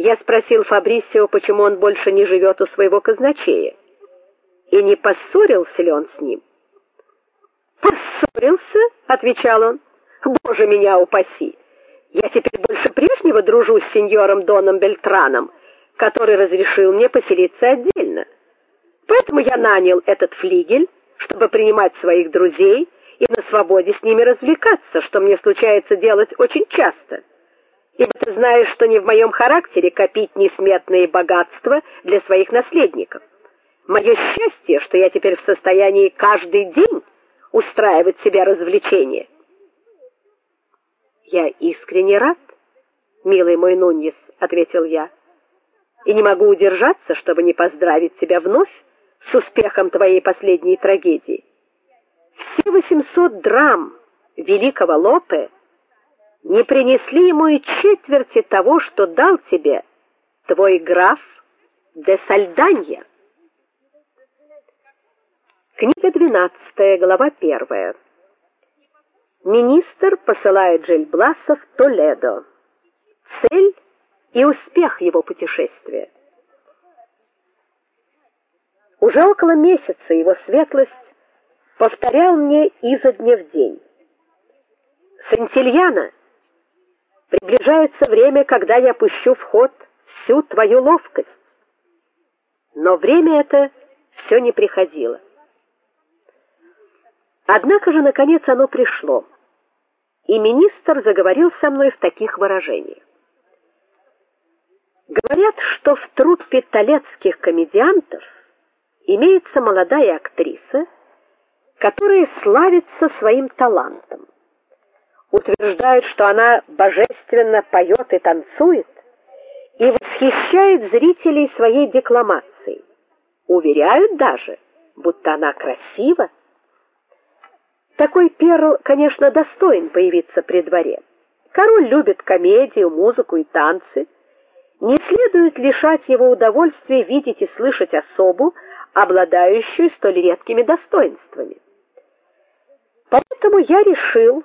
Я спросил Фабрисио, почему он больше не живет у своего казначея, и не поссорился ли он с ним. "Поссорился?" отвечал он. "Боже меня упаси. Я теперь больше прежнего дружу с сеньором Доном Бельтраном, который разрешил мне поселиться отдельно. Поэтому я нанял этот флигель, чтобы принимать своих друзей и на свободе с ними развлекаться, что мне случается делать очень часто. Ибо ты знаешь, что не в моем характере копить несметные богатства для своих наследников. Мое счастье, что я теперь в состоянии каждый день устраивать себе развлечения. Я искренне рад, милый мой Нуньес, ответил я. И не могу удержаться, чтобы не поздравить тебя вновь с успехом твоей последней трагедии. Все 800 драм великого Лопе не принесли ему и четверти того, что дал тебе твой граф де Сальданья. Книга 12, глава 1. Министр посылает Джельбласа в Толедо. Цель и успех его путешествия. Уже около месяца его светлость повторял мне изо дня в день. Сантильяна, приближается время, когда я пущу в ход всю твою ловкость. Но время это все не приходило. Однако же наконец оно пришло. И министр заговорил со мной в таких выражениях. Говорят, что в труппе талецких комедиантов имеется молодая актриса, которая славится своим талантом. Утверждают, что она божественно поет и танцует и восхищает зрителей своей декламацией. Уверяют даже, будто она красива такой перл, конечно, достоин появиться при дворе. Король любит комедию, музыку и танцы. Не следует лишать его удовольствия видеть и слышать особу, обладающую столь редкими достоинствами. Поэтому я решил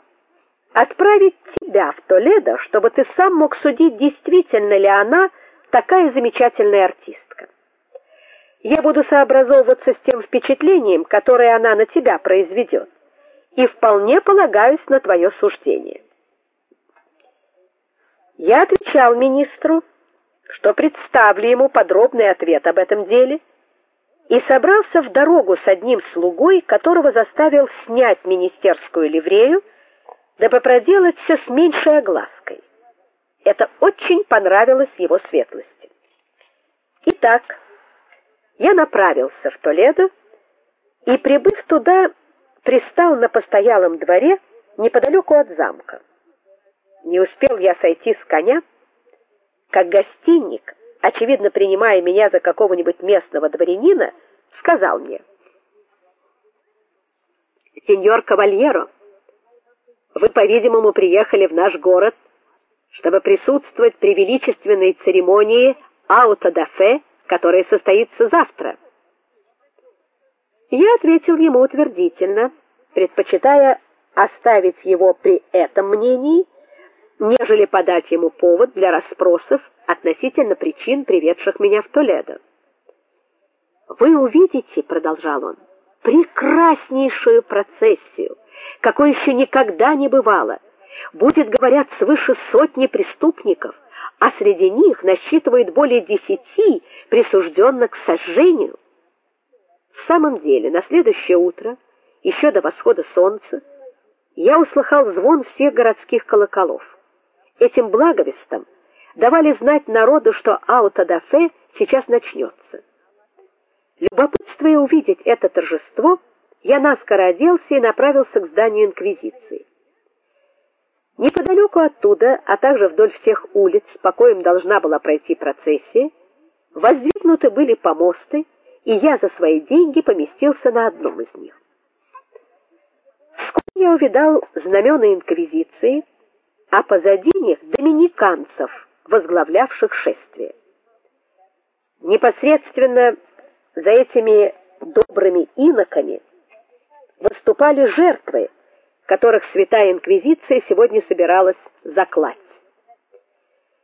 отправить тебя в Толедо, чтобы ты сам мог судить, действительно ли она такая замечательная артистка. Я буду сообразовываться с тем впечатлением, которое она на тебя произведет и вполне полагаюсь на твое суждение. Я отвечал министру, что представлю ему подробный ответ об этом деле, и собрался в дорогу с одним слугой, которого заставил снять министерскую ливрею, дабы проделать все с меньшей оглаской. Это очень понравилось его светлости. Итак, я направился в Толедо и прибыв туда, пристал на постоялом дворе неподалеку от замка. Не успел я сойти с коня, как гостинник, очевидно принимая меня за какого-нибудь местного дворянина, сказал мне: "Сеньор Кавальеро, вы, по-видимому, приехали в наш город, чтобы присутствовать при величественной церемонии аутодафе, которая состоится завтра". Я ответил ему утвердительно, предпочитая оставить его при этом мнении, нежели подать ему повод для расспросов относительно причин, приведших меня в Толедо. Вы увидите, продолжал он, прекраснейшую процессию, какой еще никогда не бывало. Будет, говорят, свыше сотни преступников, а среди них насчитывают более десяти присужденных к сожжению. В самом деле, на следующее утро, еще до восхода солнца, я услыхал звон всех городских колоколов. Этим благовестом давали знать народу, что аутодафе сейчас начнется. Любопытствуя увидеть это торжество, я наскоро оделся и направился к зданию инквизиции. Неподалеку оттуда, а также вдоль всех улиц, по коим должна была пройти процессия, воздвигнуты были помосты, и я за свои деньги поместился на одном из них. Вскоре я увидал знамена инквизиции, а позади них доминиканцев, возглавлявших шествие. Непосредственно за этими добрыми иноками выступали жертвы, которых святая инквизиция сегодня собиралась заклать.